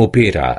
opera